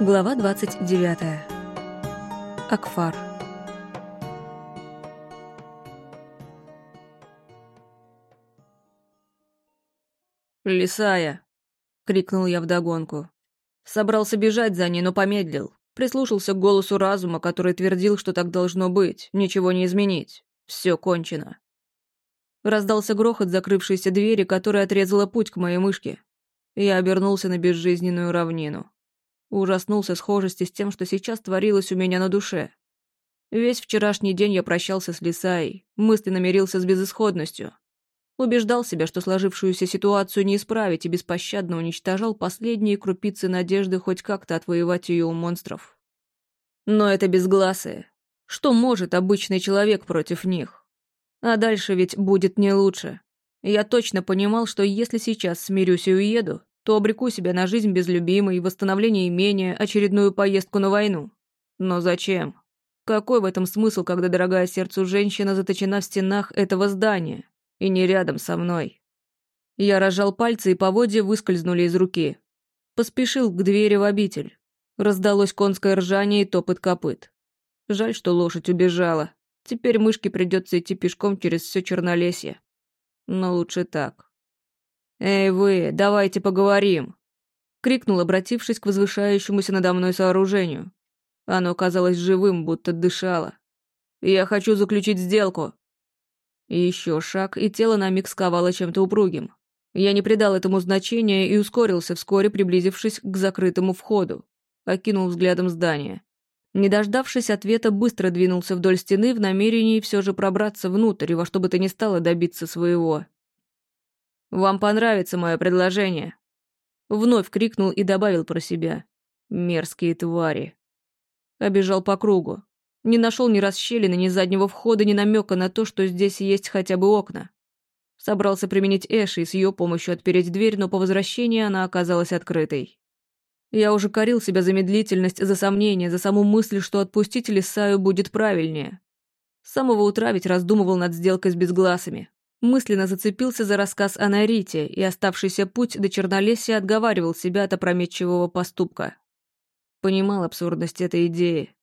Глава 29. Акфар. «Лисая!» — крикнул я вдогонку. Собрался бежать за ней, но помедлил. Прислушался к голосу разума, который твердил, что так должно быть, ничего не изменить. Все кончено. Раздался грохот закрывшейся двери, которая отрезала путь к моей мышке. Я обернулся на безжизненную равнину. Ужаснулся схожести с тем, что сейчас творилось у меня на душе. Весь вчерашний день я прощался с Лисаей, мысленно мирился с безысходностью. Убеждал себя, что сложившуюся ситуацию не исправить и беспощадно уничтожал последние крупицы надежды хоть как-то отвоевать ее у монстров. Но это безгласые. Что может обычный человек против них? А дальше ведь будет не лучше. Я точно понимал, что если сейчас смирюсь и уеду, то обреку себя на жизнь без любимой, восстановление имения, очередную поездку на войну. Но зачем? Какой в этом смысл, когда дорогая сердцу женщина заточена в стенах этого здания и не рядом со мной? Я разжал пальцы, и поводья выскользнули из руки. Поспешил к двери в обитель. Раздалось конское ржание и топот копыт. Жаль, что лошадь убежала. Теперь мышке придется идти пешком через все Чернолесье. Но лучше так. «Эй вы, давайте поговорим!» — крикнул, обратившись к возвышающемуся надо мной сооружению. Оно казалось живым, будто дышало. «Я хочу заключить сделку!» Еще шаг, и тело на миг сковало чем-то упругим. Я не придал этому значения и ускорился, вскоре приблизившись к закрытому входу. Окинул взглядом здание. Не дождавшись ответа, быстро двинулся вдоль стены в намерении все же пробраться внутрь и во что бы то ни стало добиться своего. «Вам понравится мое предложение!» Вновь крикнул и добавил про себя. «Мерзкие твари!» Обежал по кругу. Не нашел ни расщелины, ни заднего входа, ни намека на то, что здесь есть хотя бы окна. Собрался применить Эши и с ее помощью отпереть дверь, но по возвращении она оказалась открытой. Я уже корил себя за медлительность, за сомнение, за саму мысль, что отпустить Лисаю будет правильнее. С самого утра ведь раздумывал над сделкой с безгласами. Мысленно зацепился за рассказ о Нарите, и оставшийся путь до Чернолесья отговаривал себя от опрометчивого поступка. Понимал абсурдность этой идеи.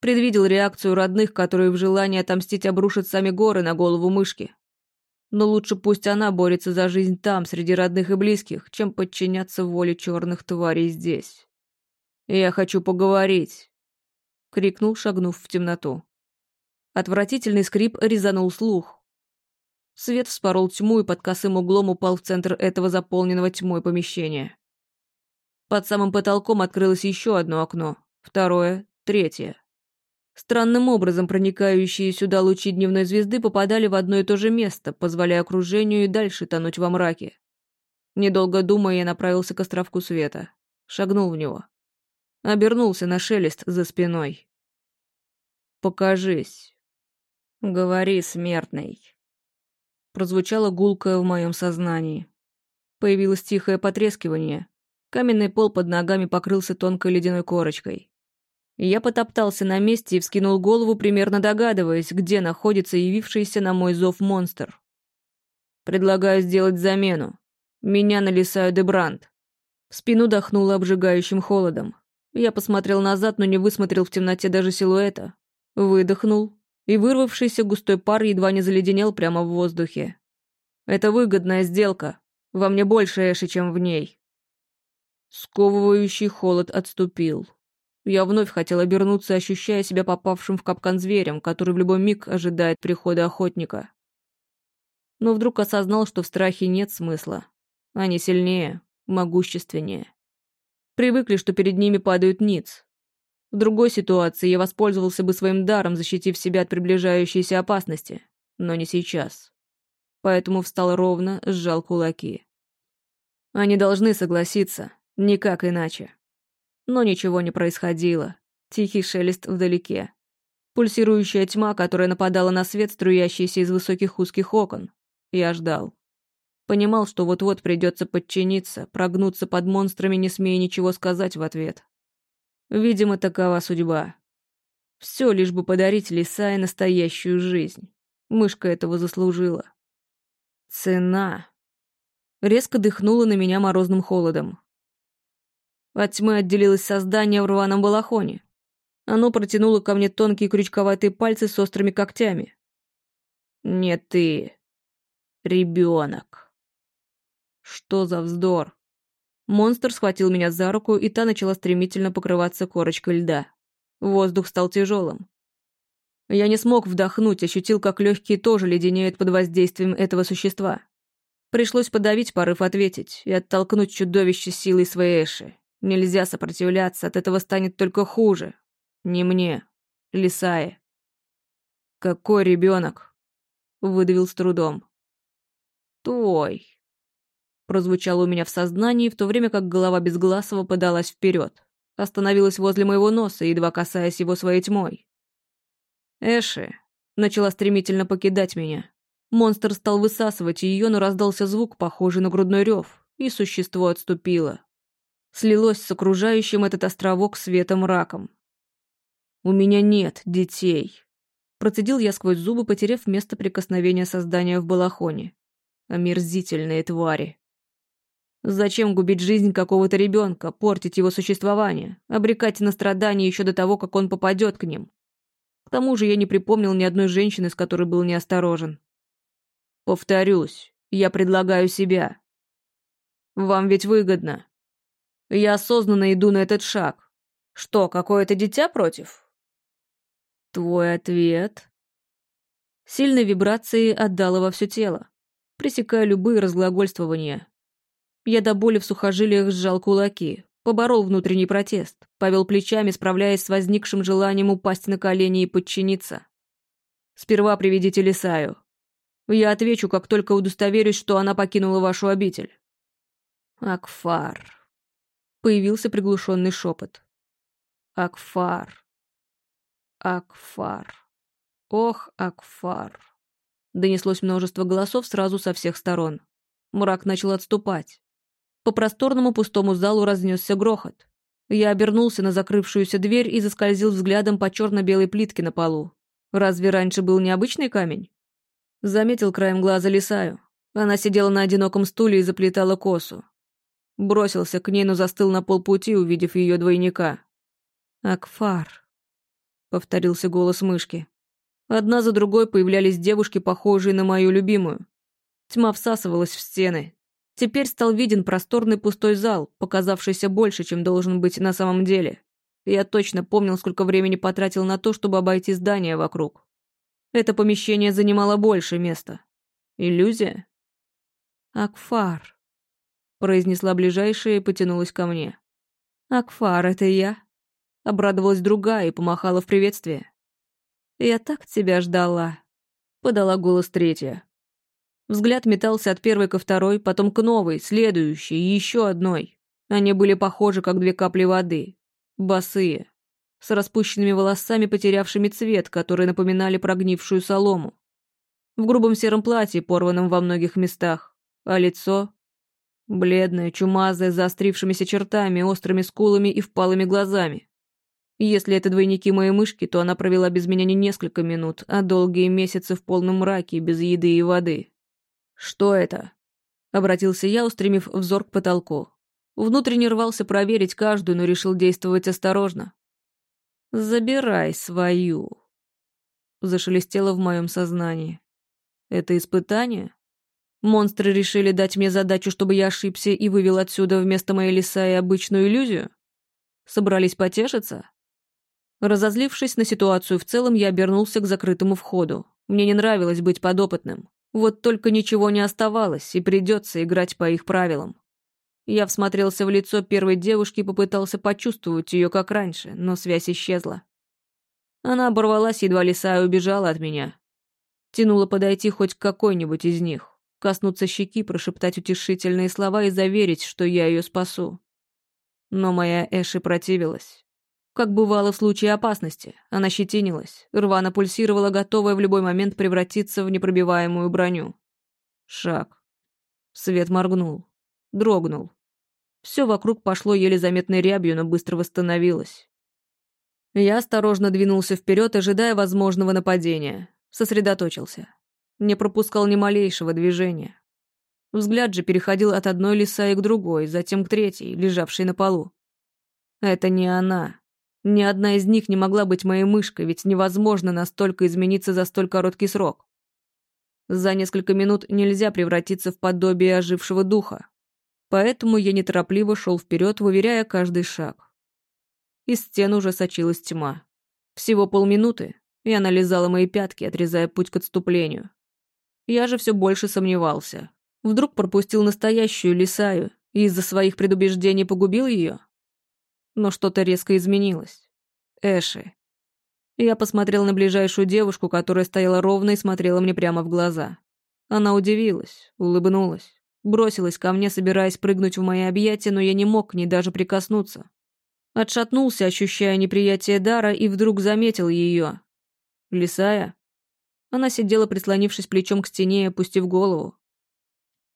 Предвидел реакцию родных, которые в желании отомстить обрушат сами горы на голову мышки. Но лучше пусть она борется за жизнь там, среди родных и близких, чем подчиняться воле черных тварей здесь. «Я хочу поговорить», — крикнул, шагнув в темноту. Отвратительный скрип резанул слух, Свет вспорол тьму и под косым углом упал в центр этого заполненного тьмой помещения. Под самым потолком открылось еще одно окно, второе, третье. Странным образом проникающие сюда лучи дневной звезды попадали в одно и то же место, позволяя окружению и дальше тонуть во мраке. Недолго думая, я направился к островку света. Шагнул в него. Обернулся на шелест за спиной. «Покажись. Говори, смертный» прозвучало гулкое в моем сознании. Появилось тихое потрескивание. Каменный пол под ногами покрылся тонкой ледяной корочкой. Я потоптался на месте и вскинул голову, примерно догадываясь, где находится явившийся на мой зов монстр. Предлагаю сделать замену. Меня на Лисаю Дебранд. В спину дохнуло обжигающим холодом. Я посмотрел назад, но не высмотрел в темноте даже силуэта. Выдохнул, и вырвавшийся густой пар едва не заледенел прямо в воздухе. «Это выгодная сделка. Во мне больше Эши, чем в ней». Сковывающий холод отступил. Я вновь хотел обернуться, ощущая себя попавшим в капкан зверем, который в любой миг ожидает прихода охотника. Но вдруг осознал, что в страхе нет смысла. Они сильнее, могущественнее. Привыкли, что перед ними падают ниц, в другой ситуации я воспользовался бы своим даром, защитив себя от приближающейся опасности, но не сейчас. Поэтому встал ровно, сжал кулаки. Они должны согласиться, никак иначе. Но ничего не происходило. Тихий шелест вдалеке. Пульсирующая тьма, которая нападала на свет, струящийся из высоких узких окон. Я ждал. Понимал, что вот-вот придется подчиниться, прогнуться под монстрами, не смея ничего сказать в ответ. Видимо, такова судьба. Все лишь бы подарить Лисае настоящую жизнь. Мышка этого заслужила. Цена. Резко дыхнула на меня морозным холодом. От тьмы отделилось создание в рваном балахоне. Оно протянуло ко мне тонкие крючковатые пальцы с острыми когтями. «Не ты. Ребенок». Что за вздор? Монстр схватил меня за руку, и та начала стремительно покрываться корочкой льда. Воздух стал тяжелым. Я не смог вдохнуть, ощутил, как легкие тоже леденеют под воздействием этого существа. Пришлось подавить порыв ответить и оттолкнуть чудовище силой своей Эши. Нельзя сопротивляться, от этого станет только хуже. Не мне, Лисае. «Какой ребенок? выдавил с трудом. «Твой», — прозвучало у меня в сознании, в то время как голова Безгласова подалась вперед, остановилась возле моего носа, едва касаясь его своей тьмой. Эши начала стремительно покидать меня. Монстр стал высасывать ее, но раздался звук, похожий на грудной рев, и существо отступило. Слилось с окружающим этот островок светом раком. «У меня нет детей», — процедил я сквозь зубы, потеряв место прикосновения создания в балахоне. Омерзительные твари. Зачем губить жизнь какого-то ребенка, портить его существование, обрекать на страдания еще до того, как он попадет к ним? К тому же я не припомнил ни одной женщины, с которой был неосторожен. Повторюсь, я предлагаю себя. Вам ведь выгодно. Я осознанно иду на этот шаг. Что, какое-то дитя против? Твой ответ? Сильной вибрации отдала во все тело, пресекая любые разглагольствования. Я до боли в сухожилиях сжал кулаки, Поборол внутренний протест, повел плечами, справляясь с возникшим желанием упасть на колени и подчиниться. «Сперва приведите Лисаю. Я отвечу, как только удостоверюсь, что она покинула вашу обитель». «Акфар». Появился приглушенный шепот. «Акфар. Акфар. Ох, Акфар». Донеслось множество голосов сразу со всех сторон. Мрак начал отступать. По просторному пустому залу разнесся грохот. Я обернулся на закрывшуюся дверь и заскользил взглядом по черно-белой плитке на полу. Разве раньше был необычный камень? Заметил краем глаза Лисаю. Она сидела на одиноком стуле и заплетала косу. Бросился к ней, но застыл на полпути, увидев ее двойника. «Акфар», — повторился голос мышки. Одна за другой появлялись девушки, похожие на мою любимую. Тьма всасывалась в стены, Теперь стал виден просторный пустой зал, показавшийся больше, чем должен быть на самом деле. Я точно помнил, сколько времени потратил на то, чтобы обойти здание вокруг. Это помещение занимало больше места. Иллюзия? «Акфар», — произнесла ближайшая и потянулась ко мне. «Акфар, это я?» Обрадовалась другая и помахала в приветствие. «Я так тебя ждала», — подала голос третья. Взгляд метался от первой ко второй, потом к новой, следующей и еще одной. Они были похожи, как две капли воды. Босые. С распущенными волосами, потерявшими цвет, которые напоминали прогнившую солому. В грубом сером платье, порванном во многих местах. А лицо? Бледное, чумазое, заострившимися чертами, острыми скулами и впалыми глазами. Если это двойники моей мышки, то она провела без меня не несколько минут, а долгие месяцы в полном мраке, без еды и воды. «Что это?» — обратился я, устремив взор к потолку. Внутренне рвался проверить каждую, но решил действовать осторожно. «Забирай свою», — зашелестело в моем сознании. «Это испытание?» Монстры решили дать мне задачу, чтобы я ошибся и вывел отсюда вместо моей лиса и обычную иллюзию? Собрались потешиться? Разозлившись на ситуацию в целом, я обернулся к закрытому входу. Мне не нравилось быть подопытным. Вот только ничего не оставалось, и придется играть по их правилам. Я всмотрелся в лицо первой девушки и попытался почувствовать ее как раньше, но связь исчезла. Она оборвалась, едва лиса и убежала от меня. Тянула подойти хоть к какой-нибудь из них, коснуться щеки, прошептать утешительные слова и заверить, что я ее спасу. Но моя Эши противилась. Как бывало в случае опасности, она щетинилась, рвано пульсировала, готовая в любой момент превратиться в непробиваемую броню. Шаг. Свет моргнул. Дрогнул. Все вокруг пошло еле заметной рябью, но быстро восстановилось. Я осторожно двинулся вперед, ожидая возможного нападения. Сосредоточился. Не пропускал ни малейшего движения. Взгляд же переходил от одной лиса к другой, затем к третьей, лежавшей на полу. Это не она. Ни одна из них не могла быть моей мышкой, ведь невозможно настолько измениться за столь короткий срок. За несколько минут нельзя превратиться в подобие ожившего духа. Поэтому я неторопливо шел вперед, выверяя каждый шаг. Из стен уже сочилась тьма. Всего полминуты, и она лизала мои пятки, отрезая путь к отступлению. Я же все больше сомневался. Вдруг пропустил настоящую Лисаю и из-за своих предубеждений погубил ее? Но что-то резко изменилось. Эши. Я посмотрел на ближайшую девушку, которая стояла ровно и смотрела мне прямо в глаза. Она удивилась, улыбнулась, бросилась ко мне, собираясь прыгнуть в мои объятия, но я не мог к ней даже прикоснуться. Отшатнулся, ощущая неприятие дара, и вдруг заметил ее. Лисая. Она сидела, прислонившись плечом к стене и опустив голову.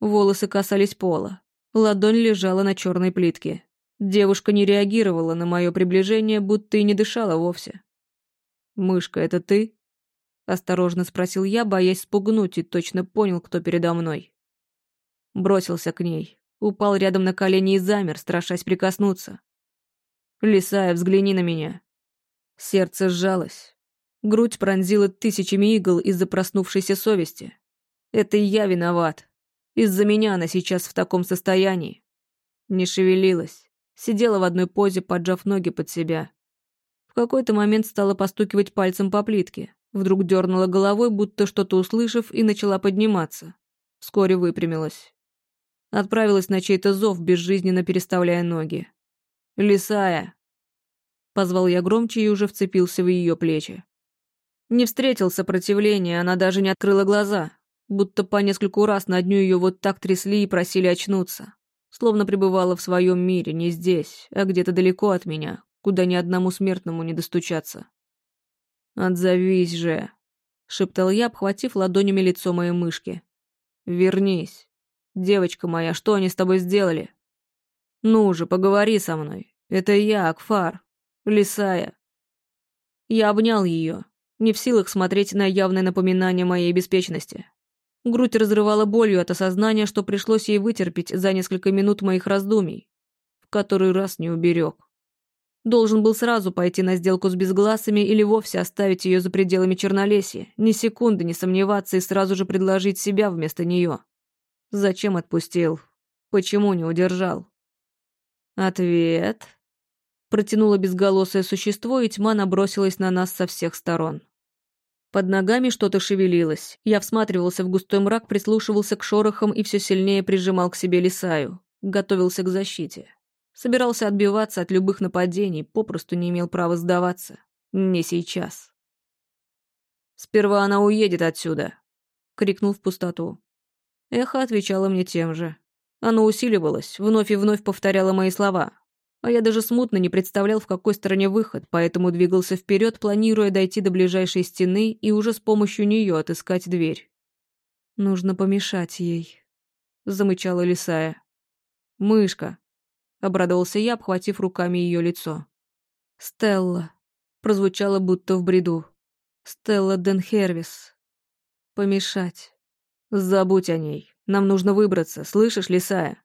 Волосы касались пола. Ладонь лежала на черной плитке. Девушка не реагировала на мое приближение, будто и не дышала вовсе. «Мышка, это ты?» Осторожно спросил я, боясь спугнуть, и точно понял, кто передо мной. Бросился к ней, упал рядом на колени и замер, страшась прикоснуться. «Лисая, взгляни на меня». Сердце сжалось. Грудь пронзила тысячами игл из-за проснувшейся совести. Это я виноват. Из-за меня она сейчас в таком состоянии. Не шевелилась сидела в одной позе, поджав ноги под себя. В какой-то момент стала постукивать пальцем по плитке. Вдруг дернула головой, будто что-то услышав, и начала подниматься. Вскоре выпрямилась. Отправилась на чей-то зов, безжизненно переставляя ноги. «Лисая!» Позвал я громче и уже вцепился в ее плечи. Не встретил сопротивления, она даже не открыла глаза, будто по нескольку раз на дню ее вот так трясли и просили очнуться словно пребывала в своем мире, не здесь, а где-то далеко от меня, куда ни одному смертному не достучаться. «Отзовись же!» — шептал я, обхватив ладонями лицо моей мышки. «Вернись. Девочка моя, что они с тобой сделали? Ну же, поговори со мной. Это я, Акфар. Лисая». Я обнял ее, не в силах смотреть на явное напоминание моей беспечности. Грудь разрывала болью от осознания, что пришлось ей вытерпеть за несколько минут моих раздумий, в который раз не уберег. Должен был сразу пойти на сделку с безгласами или вовсе оставить ее за пределами Чернолесья, ни секунды не сомневаться и сразу же предложить себя вместо нее. Зачем отпустил? Почему не удержал? Ответ. Протянуло безголосое существо, и тьма набросилась на нас со всех сторон. Под ногами что-то шевелилось. Я всматривался в густой мрак, прислушивался к шорохам и все сильнее прижимал к себе Лисаю. Готовился к защите. Собирался отбиваться от любых нападений, попросту не имел права сдаваться. Не сейчас. «Сперва она уедет отсюда», — крикнул в пустоту. Эхо отвечало мне тем же. Оно усиливалось, вновь и вновь повторяло мои слова. А я даже смутно не представлял, в какой стороне выход, поэтому двигался вперед, планируя дойти до ближайшей стены и уже с помощью нее отыскать дверь. «Нужно помешать ей», — замычала Лисая. «Мышка», — обрадовался я, обхватив руками ее лицо. «Стелла», — прозвучало будто в бреду. «Стелла Денхервис. Помешать. Забудь о ней. Нам нужно выбраться, слышишь, Лисая?»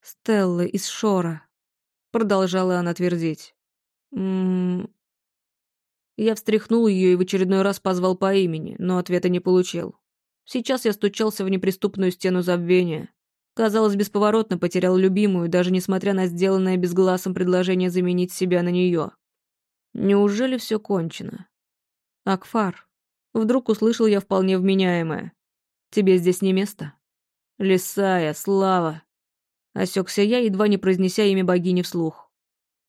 «Стелла из Шора», Продолжала она твердить. «М-м-м...» Я встряхнул ее и в очередной раз позвал по имени, но ответа не получил. Сейчас я стучался в неприступную стену забвения. Казалось, бесповоротно потерял любимую, даже несмотря на сделанное безгласом предложение заменить себя на нее. Неужели все кончено? Акфар. Вдруг услышал я вполне вменяемое. Тебе здесь не место? Лисая, слава. Осекся я, едва не произнеся имя богини вслух.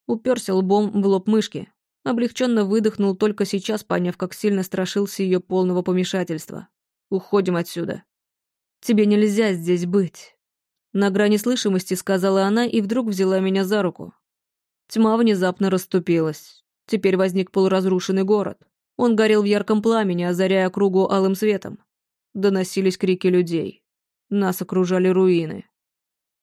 Уперся лбом в лоб мышки. Облегченно выдохнул, только сейчас поняв, как сильно страшился ее полного помешательства. «Уходим отсюда». «Тебе нельзя здесь быть». На грани слышимости сказала она и вдруг взяла меня за руку. Тьма внезапно расступилась. Теперь возник полуразрушенный город. Он горел в ярком пламени, озаряя кругу алым светом. Доносились крики людей. Нас окружали руины.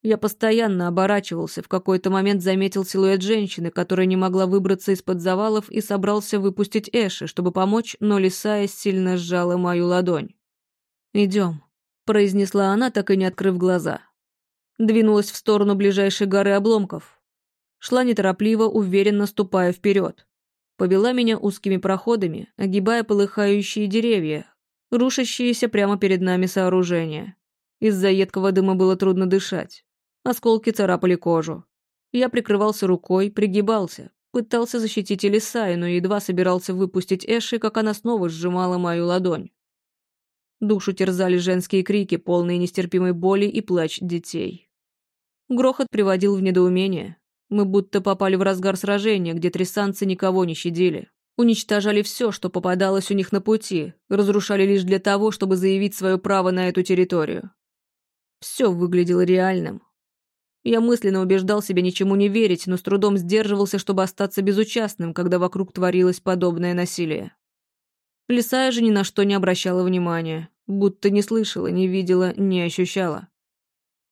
Я постоянно оборачивался, в какой-то момент заметил силуэт женщины, которая не могла выбраться из-под завалов и собрался выпустить Эши, чтобы помочь, но Лисая сильно сжала мою ладонь. «Идем», — произнесла она, так и не открыв глаза. Двинулась в сторону ближайшей горы обломков. Шла неторопливо, уверенно ступая вперед. Повела меня узкими проходами, огибая полыхающие деревья, рушащиеся прямо перед нами сооружения. Из-за едкого дыма было трудно дышать. Осколки царапали кожу. Я прикрывался рукой, пригибался, пытался защитить Элисаю, но едва собирался выпустить Эши, как она снова сжимала мою ладонь. Душу терзали женские крики, полные нестерпимой боли и плач детей. Грохот приводил в недоумение. Мы будто попали в разгар сражения, где трясанцы никого не щадили. Уничтожали все, что попадалось у них на пути, разрушали лишь для того, чтобы заявить свое право на эту территорию. Все выглядело реальным. Я мысленно убеждал себя ничему не верить, но с трудом сдерживался, чтобы остаться безучастным, когда вокруг творилось подобное насилие. Лисая же ни на что не обращала внимания, будто не слышала, не видела, не ощущала.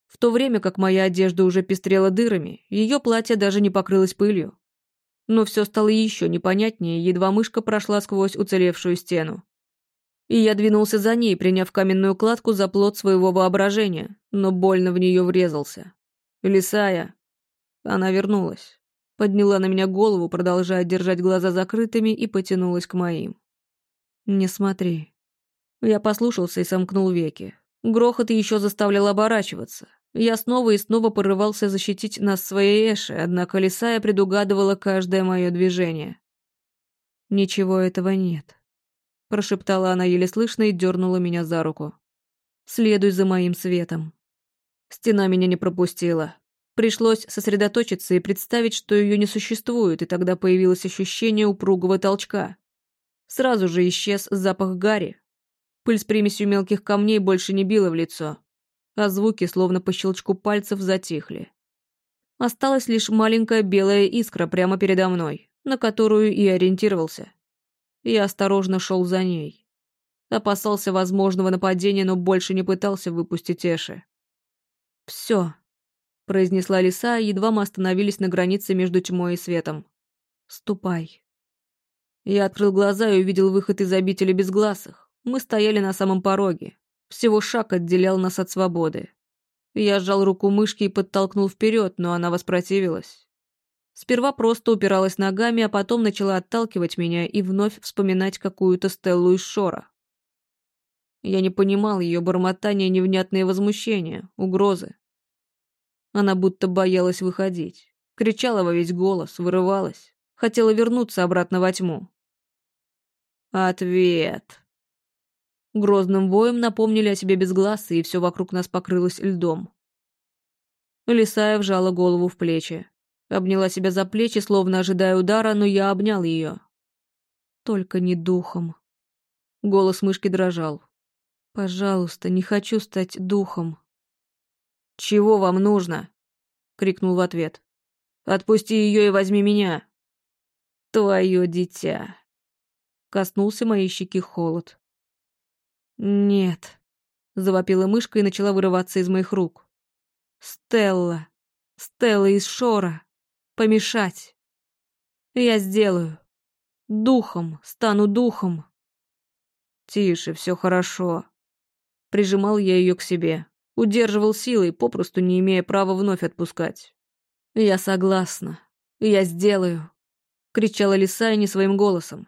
В то время как моя одежда уже пестрела дырами, ее платье даже не покрылось пылью. Но все стало еще непонятнее, едва мышка прошла сквозь уцелевшую стену. И я двинулся за ней, приняв каменную кладку за плод своего воображения, но больно в нее врезался. «Лисая!» Она вернулась. Подняла на меня голову, продолжая держать глаза закрытыми, и потянулась к моим. «Не смотри». Я послушался и сомкнул веки. Грохот еще заставлял оборачиваться. Я снова и снова порывался защитить нас своей Эши, однако Лисая предугадывала каждое мое движение. «Ничего этого нет», — прошептала она еле слышно и дернула меня за руку. «Следуй за моим светом». Стена меня не пропустила. Пришлось сосредоточиться и представить, что ее не существует, и тогда появилось ощущение упругого толчка. Сразу же исчез запах гари. Пыль с примесью мелких камней больше не била в лицо, а звуки, словно по щелчку пальцев, затихли. Осталась лишь маленькая белая искра прямо передо мной, на которую и ориентировался. Я осторожно шел за ней. Опасался возможного нападения, но больше не пытался выпустить Эши. «Все», — произнесла лиса, едва мы остановились на границе между тьмой и светом. «Ступай». Я открыл глаза и увидел выход из обители безгласых. Мы стояли на самом пороге. Всего шаг отделял нас от свободы. Я сжал руку мышки и подтолкнул вперед, но она воспротивилась. Сперва просто упиралась ногами, а потом начала отталкивать меня и вновь вспоминать какую-то Стеллу из Шора. Я не понимал ее бормотания, невнятные возмущения, угрозы. Она будто боялась выходить. Кричала во весь голос, вырывалась. Хотела вернуться обратно во тьму. «Ответ!» Грозным воем напомнили о себе безгласы, и все вокруг нас покрылось льдом. Лисая вжала голову в плечи. Обняла себя за плечи, словно ожидая удара, но я обнял ее. Только не духом. Голос мышки дрожал. «Пожалуйста, не хочу стать духом». «Чего вам нужно?» — крикнул в ответ. «Отпусти ее и возьми меня». «Твое дитя». Коснулся моей щеки холод. «Нет», — завопила мышка и начала вырываться из моих рук. «Стелла! Стелла из Шора! Помешать! Я сделаю! Духом! Стану духом!» «Тише, все хорошо!» Прижимал я ее к себе. Удерживал силой, попросту не имея права вновь отпускать. «Я согласна. Я сделаю!» Кричала лиса не своим голосом.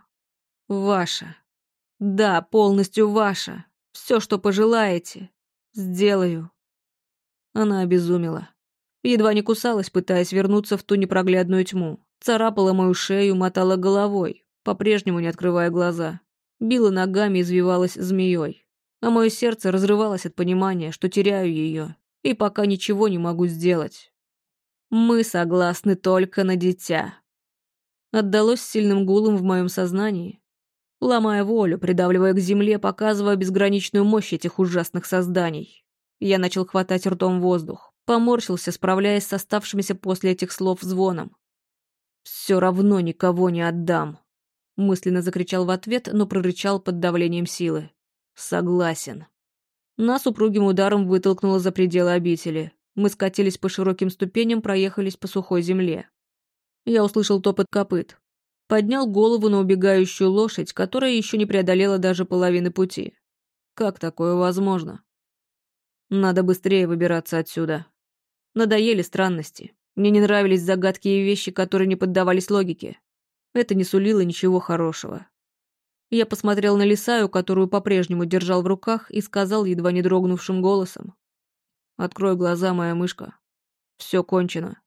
«Ваша!» Да, полностью ваша. Все, что пожелаете. Сделаю. Она обезумела. Едва не кусалась, пытаясь вернуться в ту непроглядную тьму. Царапала мою шею, мотала головой, по-прежнему не открывая глаза. Била ногами, извивалась змеей. А мое сердце разрывалось от понимания, что теряю ее, и пока ничего не могу сделать. Мы согласны только на дитя. Отдалось сильным гулом в моем сознании, ломая волю, придавливая к земле, показывая безграничную мощь этих ужасных созданий. Я начал хватать ртом воздух, поморщился, справляясь с оставшимися после этих слов звоном. «Все равно никого не отдам», — мысленно закричал в ответ, но прорычал под давлением силы. «Согласен». Нас упругим ударом вытолкнуло за пределы обители. Мы скатились по широким ступеням, проехались по сухой земле. Я услышал топот копыт поднял голову на убегающую лошадь, которая еще не преодолела даже половины пути. Как такое возможно? Надо быстрее выбираться отсюда. Надоели странности. Мне не нравились загадки и вещи, которые не поддавались логике. Это не сулило ничего хорошего. Я посмотрел на Лисаю, которую по-прежнему держал в руках, и сказал едва не дрогнувшим голосом. «Открой глаза, моя мышка. Все кончено».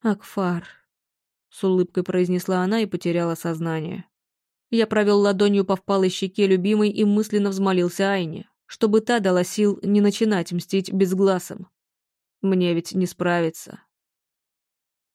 «Акфар», — с улыбкой произнесла она и потеряла сознание. Я провел ладонью по впалой щеке любимой и мысленно взмолился Айне, чтобы та дала сил не начинать мстить безгласом. Мне ведь не справиться.